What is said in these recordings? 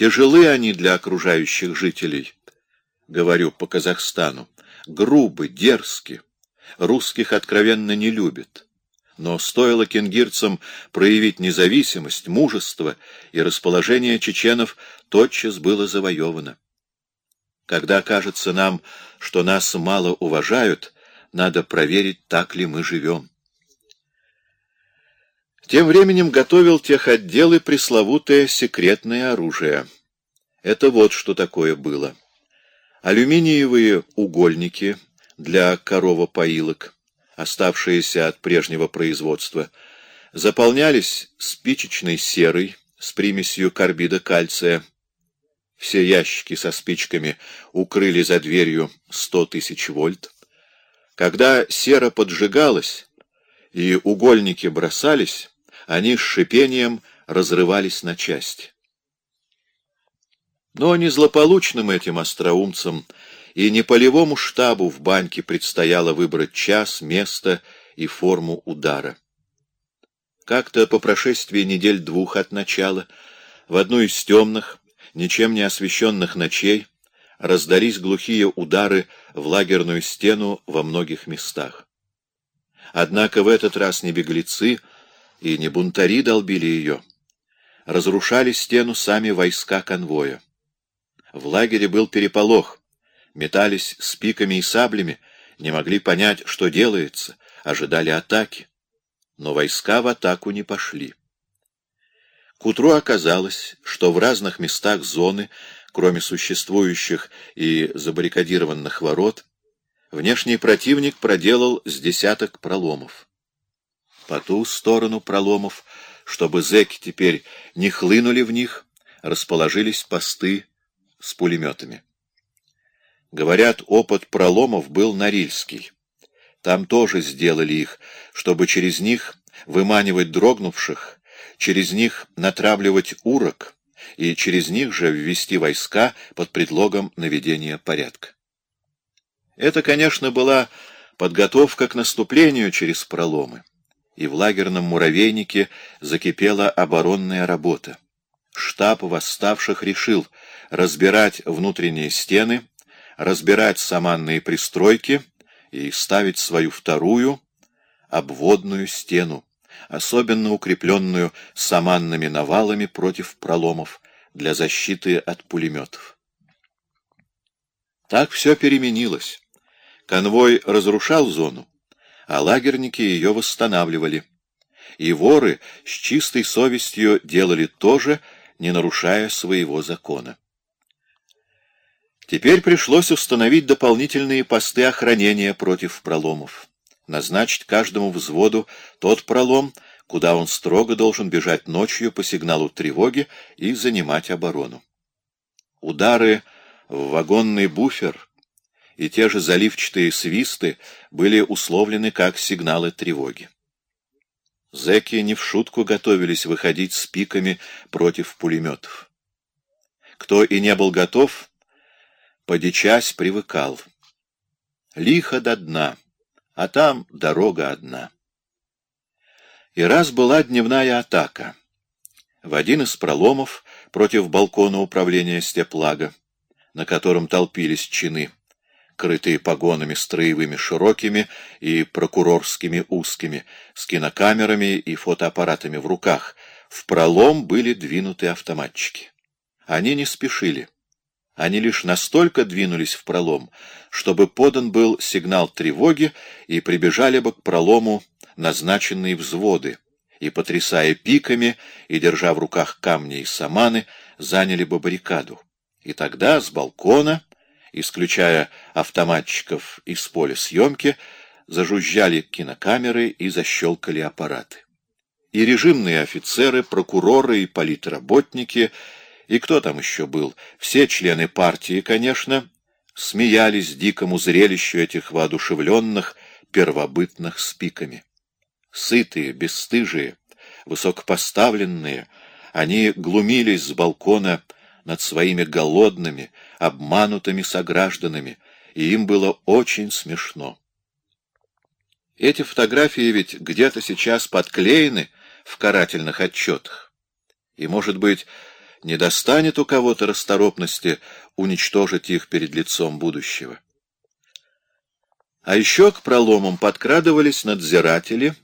Тяжелы они для окружающих жителей, говорю по Казахстану, грубы, дерзки, русских откровенно не любят. Но стоило кенгирцам проявить независимость, мужество, и расположение чеченов тотчас было завоевано. Когда кажется нам, что нас мало уважают, надо проверить, так ли мы живем. Тем временем готовил техотдел пресловутое секретное оружие. Это вот что такое было. Алюминиевые угольники для коровопоилок, оставшиеся от прежнего производства, заполнялись спичечной серой с примесью карбида кальция. Все ящики со спичками укрыли за дверью 100 тысяч вольт. Когда сера поджигалась и угольники бросались, они с шипением разрывались на части. Но не злополучным этим остроумцам и не полевому штабу в баньке предстояло выбрать час, место и форму удара. Как-то по прошествии недель двух от начала в одну из темных, ничем не освещенных ночей раздались глухие удары в лагерную стену во многих местах. Однако в этот раз не беглецы, и не бунтари долбили ее. Разрушали стену сами войска конвоя. В лагере был переполох. Метались с пиками и саблями, не могли понять, что делается, ожидали атаки. Но войска в атаку не пошли. К утру оказалось, что в разных местах зоны, кроме существующих и забаррикадированных ворот, внешний противник проделал с десяток проломов по ту сторону проломов, чтобы зэки теперь не хлынули в них, расположились посты с пулеметами. Говорят, опыт проломов был Норильский. Там тоже сделали их, чтобы через них выманивать дрогнувших, через них натравливать урок и через них же ввести войска под предлогом наведения порядка. Это, конечно, была подготовка к наступлению через проломы и в лагерном муравейнике закипела оборонная работа. Штаб восставших решил разбирать внутренние стены, разбирать саманные пристройки и ставить свою вторую обводную стену, особенно укрепленную саманными навалами против проломов для защиты от пулеметов. Так все переменилось. Конвой разрушал зону, а лагерники ее восстанавливали. И воры с чистой совестью делали то же, не нарушая своего закона. Теперь пришлось установить дополнительные посты охранения против проломов. Назначить каждому взводу тот пролом, куда он строго должен бежать ночью по сигналу тревоги и занимать оборону. Удары в вагонный буфер и те же заливчатые свисты были условлены как сигналы тревоги. Зеки не в шутку готовились выходить с пиками против пулеметов. Кто и не был готов, подичась привыкал. Лихо до дна, а там дорога одна. И раз была дневная атака. В один из проломов против балкона управления степлага, на котором толпились чины, крытые погонами строевыми широкими и прокурорскими узкими, с кинокамерами и фотоаппаратами в руках. В пролом были двинуты автоматчики. Они не спешили. Они лишь настолько двинулись в пролом, чтобы подан был сигнал тревоги, и прибежали бы к пролому назначенные взводы, и, потрясая пиками и держа в руках камни и саманы, заняли бы баррикаду. И тогда с балкона исключая автоматчиков из поля съемки, зажужжали кинокамеры и защелкали аппараты. И режимные офицеры, прокуроры и политработники, и кто там еще был, все члены партии, конечно, смеялись дикому зрелищу этих воодушевленных, первобытных спиками. Сытые, бесстыжие, высокопоставленные, они глумились с балкона над своими голодными, обманутыми согражданами, и им было очень смешно. Эти фотографии ведь где-то сейчас подклеены в карательных отчетах. И, может быть, не достанет у кого-то расторопности уничтожить их перед лицом будущего. А еще к проломам подкрадывались надзиратели,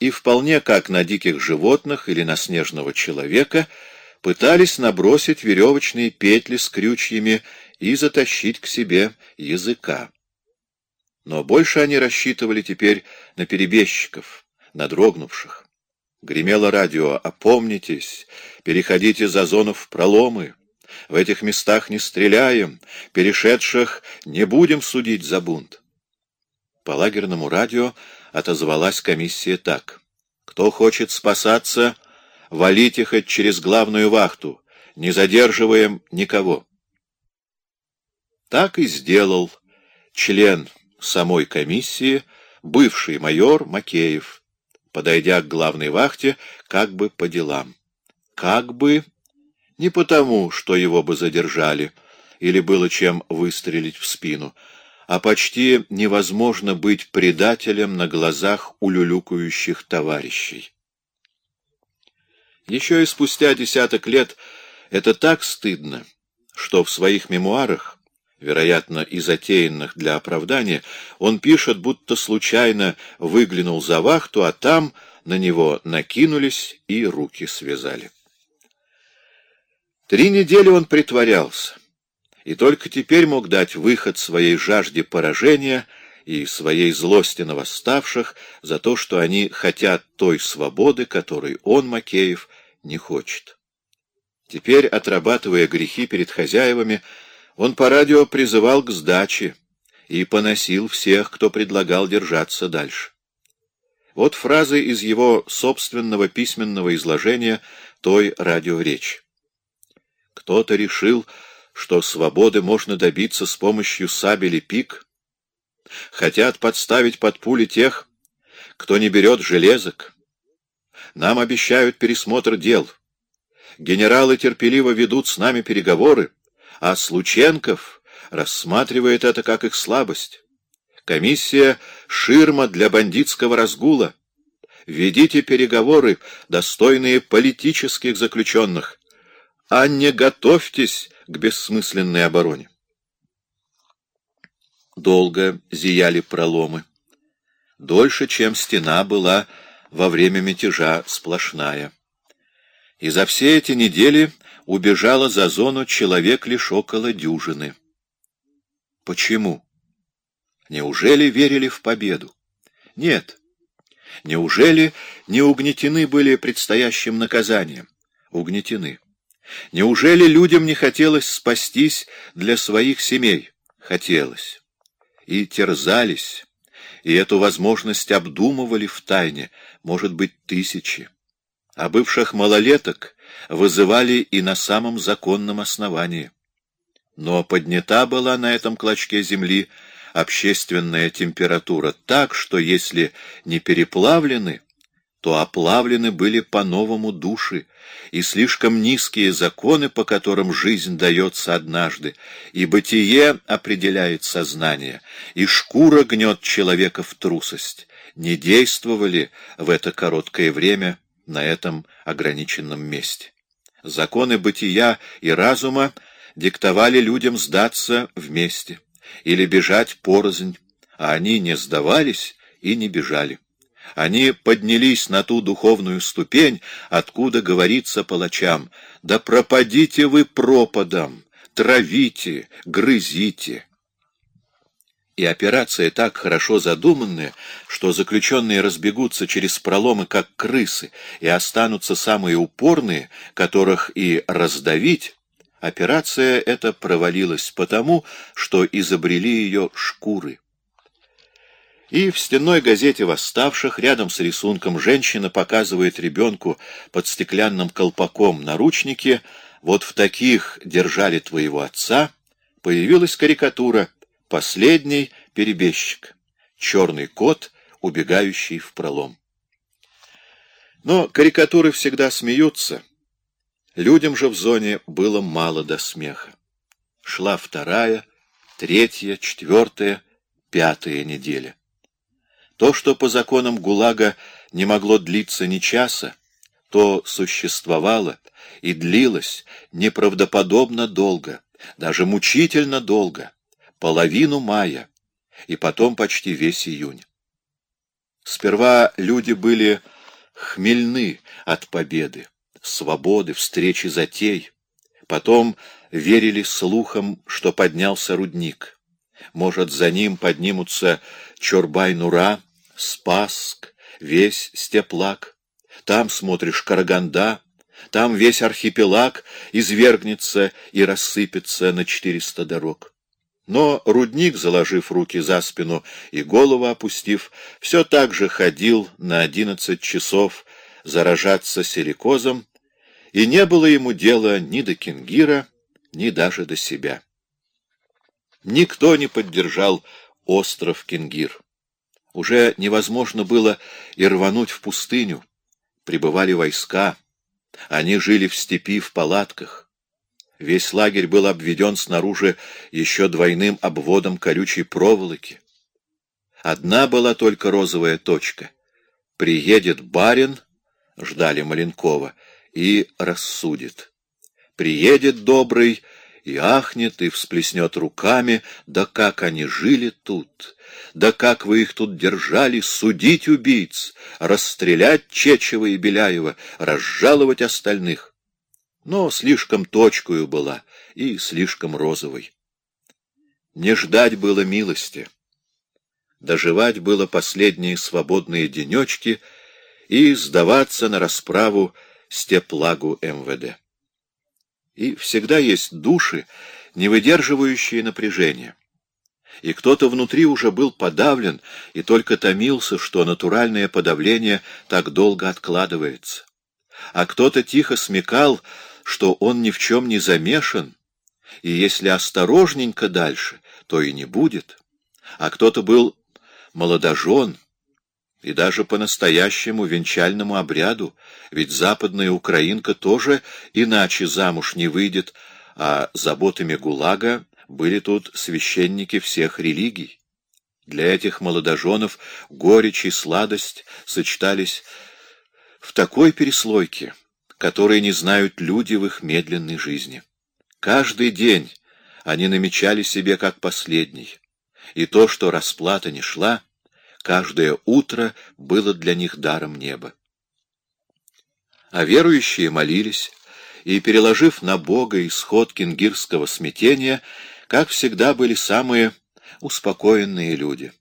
и вполне как на диких животных или на снежного человека пытались набросить веревочные петли с крючьями и затащить к себе языка. Но больше они рассчитывали теперь на перебежчиков, на дрогнувших. Гремело радио «Опомнитесь! Переходите за зону в проломы! В этих местах не стреляем! Перешедших не будем судить за бунт!» По лагерному радио отозвалась комиссия так. «Кто хочет спасаться, валите хоть через главную вахту, не задерживаем никого». Так и сделал член самой комиссии, бывший майор Макеев, подойдя к главной вахте, как бы по делам. Как бы не потому, что его бы задержали, или было чем выстрелить в спину, а почти невозможно быть предателем на глазах улюлюкающих товарищей. Еще и спустя десяток лет это так стыдно, что в своих мемуарах, вероятно, и затеянных для оправдания, он пишет, будто случайно выглянул за вахту, а там на него накинулись и руки связали. Три недели он притворялся и только теперь мог дать выход своей жажде поражения и своей злости на восставших за то, что они хотят той свободы, которой он, Макеев, не хочет. Теперь, отрабатывая грехи перед хозяевами, он по радио призывал к сдаче и поносил всех, кто предлагал держаться дальше. Вот фразы из его собственного письменного изложения той радиоречи. Кто-то решил, что свободы можно добиться с помощью сабели пик, хотят подставить под пули тех, кто не берет железок. Нам обещают пересмотр дел. Генералы терпеливо ведут с нами переговоры, а Слученков рассматривает это как их слабость. Комиссия — ширма для бандитского разгула. Ведите переговоры, достойные политических заключенных, а не готовьтесь к бессмысленной обороне. Долго зияли проломы. Дольше, чем стена была во время мятежа сплошная. И за все эти недели убежало за зону человек лишь около дюжины. Почему? Неужели верили в победу? Нет. Неужели не угнетены были предстоящим наказанием? Угнетены. Неужели людям не хотелось спастись для своих семей? Хотелось. И терзались, и эту возможность обдумывали в тайне, может быть, тысячи. А бывших малолеток вызывали и на самом законном основании. Но поднята была на этом клочке земли общественная температура так, что если не переплавлены, то оплавлены были по-новому души, и слишком низкие законы, по которым жизнь дается однажды, и бытие определяет сознание, и шкура гнет человека в трусость, не действовали в это короткое время на этом ограниченном месте. Законы бытия и разума диктовали людям сдаться вместе или бежать порознь, а они не сдавались и не бежали. Они поднялись на ту духовную ступень, откуда говорится палачам, «Да пропадите вы пропадом, травите, грызите». И операция так хорошо задуманная, что заключенные разбегутся через проломы, как крысы, и останутся самые упорные, которых и раздавить, операция эта провалилась потому, что изобрели ее шкуры. И в стенной газете «Восставших» рядом с рисунком женщина показывает ребенку под стеклянным колпаком наручники «Вот в таких держали твоего отца» появилась карикатура «Последний перебежчик», черный кот, убегающий в пролом. Но карикатуры всегда смеются. Людям же в зоне было мало до смеха. Шла вторая, третья, четвертая, пятая неделя. То, что по законам ГУЛАГа не могло длиться ни часа, то существовало и длилось неправдоподобно долго, даже мучительно долго, половину мая, и потом почти весь июнь. Сперва люди были хмельны от победы, свободы, встречи затей. Потом верили слухам, что поднялся рудник. Может, за ним поднимутся Чорбай-Нура, Спасск, весь Степлак. Там, смотришь, Караганда, там весь архипелаг извергнется и рассыпется на четыреста дорог. Но рудник, заложив руки за спину и голову опустив, все так же ходил на одиннадцать часов заражаться силикозом, и не было ему дела ни до Кингира, ни даже до себя. Никто не поддержал остров Кингир. Уже невозможно было и рвануть в пустыню. Прибывали войска. Они жили в степи в палатках. Весь лагерь был обведен снаружи еще двойным обводом колючей проволоки. Одна была только розовая точка. Приедет барин, ждали Маленкова, и рассудит. Приедет добрый и ахнет, и всплеснет руками, да как они жили тут, да как вы их тут держали, судить убийц, расстрелять Чечева и Беляева, разжаловать остальных. Но слишком точкою была и слишком розовой. Не ждать было милости. Доживать было последние свободные денечки и сдаваться на расправу степлагу МВД и всегда есть души, не выдерживающие напряжения. И кто-то внутри уже был подавлен и только томился, что натуральное подавление так долго откладывается. А кто-то тихо смекал, что он ни в чем не замешан, и если осторожненько дальше, то и не будет. А кто-то был молодожен, и даже по настоящему венчальному обряду, ведь западная украинка тоже иначе замуж не выйдет, а заботами ГУЛАГа были тут священники всех религий. Для этих молодоженов горечь и сладость сочетались в такой переслойке, которой не знают люди в их медленной жизни. Каждый день они намечали себе как последний, и то, что расплата не шла, Каждое утро было для них даром неба. А верующие молились, и, переложив на Бога исход кингирского смятения, как всегда были самые успокоенные люди.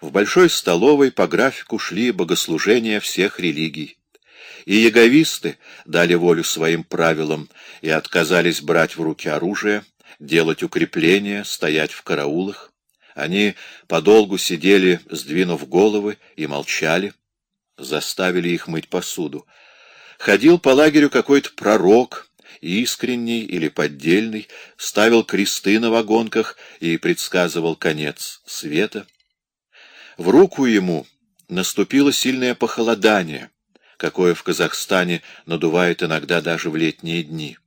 В большой столовой по графику шли богослужения всех религий. И яговисты дали волю своим правилам и отказались брать в руки оружие, делать укрепления, стоять в караулах. Они подолгу сидели, сдвинув головы, и молчали. Заставили их мыть посуду. Ходил по лагерю какой-то пророк, искренний или поддельный, ставил кресты на вагонках и предсказывал конец света. В руку ему наступило сильное похолодание, какое в Казахстане надувает иногда даже в летние дни.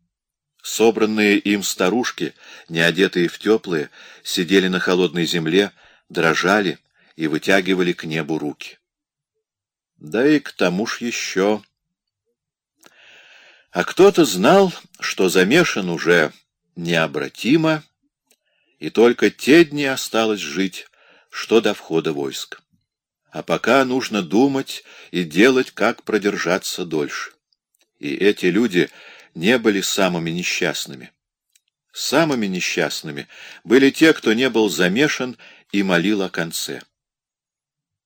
Собранные им старушки, не одетые в теплые, сидели на холодной земле, дрожали и вытягивали к небу руки. Да и к тому ж еще... А кто-то знал, что замешан уже необратимо, и только те дни осталось жить, что до входа войск. А пока нужно думать и делать, как продержаться дольше. И эти люди не были самыми несчастными. Самыми несчастными были те, кто не был замешан и молил о конце.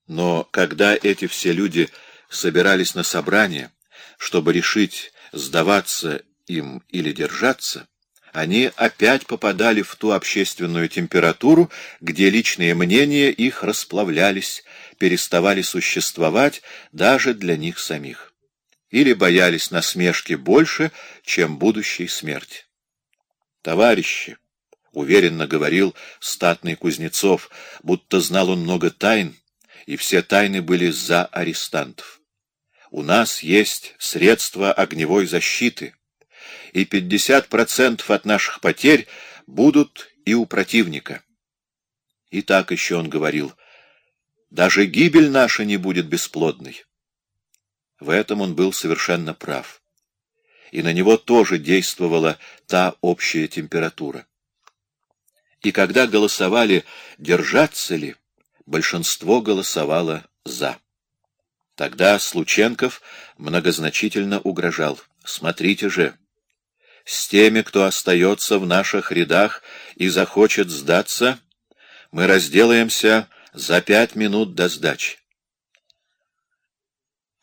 Но когда эти все люди собирались на собрание, чтобы решить, сдаваться им или держаться, они опять попадали в ту общественную температуру, где личные мнения их расплавлялись, переставали существовать даже для них самих или боялись насмешки больше, чем будущей смерти. «Товарищи!» — уверенно говорил статный Кузнецов, будто знал он много тайн, и все тайны были за арестантов. «У нас есть средства огневой защиты, и 50% от наших потерь будут и у противника». И так еще он говорил, «Даже гибель наша не будет бесплодной». В этом он был совершенно прав. И на него тоже действовала та общая температура. И когда голосовали «держаться ли», большинство голосовало «за». Тогда Слученков многозначительно угрожал. «Смотрите же, с теми, кто остается в наших рядах и захочет сдаться, мы разделаемся за пять минут до сдачи».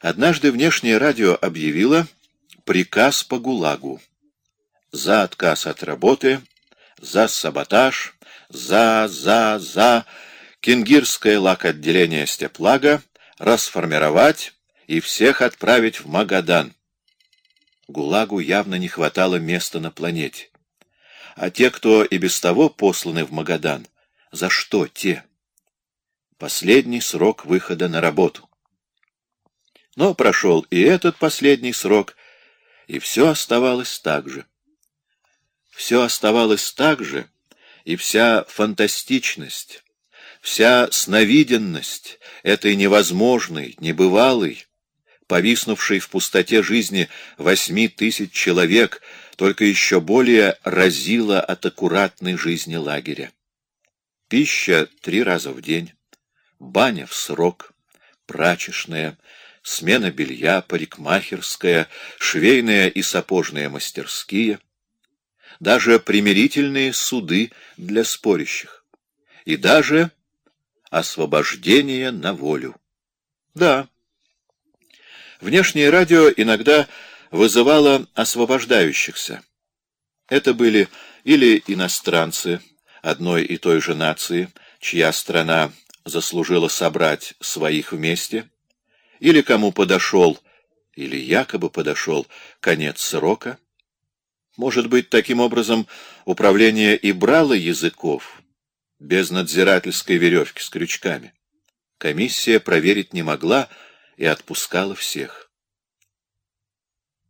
Однажды внешнее радио объявило приказ по ГУЛАГу. За отказ от работы, за саботаж, за, за, за Кингирское лак-отделение степлага расформировать и всех отправить в Магадан. ГУЛАГу явно не хватало места на планете. А те, кто и без того посланы в Магадан, за что те? Последний срок выхода на работу. Но прошел и этот последний срок, и все оставалось так же. Все оставалось так же, и вся фантастичность, вся сновиденность этой невозможной, небывалой, повиснувшей в пустоте жизни восьми тысяч человек, только еще более разила от аккуратной жизни лагеря. Пища три раза в день, баня в срок, прачечная, смена белья, парикмахерская, швейная и сапожная мастерские, даже примирительные суды для спорящих, и даже освобождение на волю. Да, внешнее радио иногда вызывало освобождающихся. Это были или иностранцы одной и той же нации, чья страна заслужила собрать своих вместе, или кому подошел, или якобы подошел конец срока. Может быть, таким образом управление и брало языков, без надзирательской веревки с крючками. Комиссия проверить не могла и отпускала всех.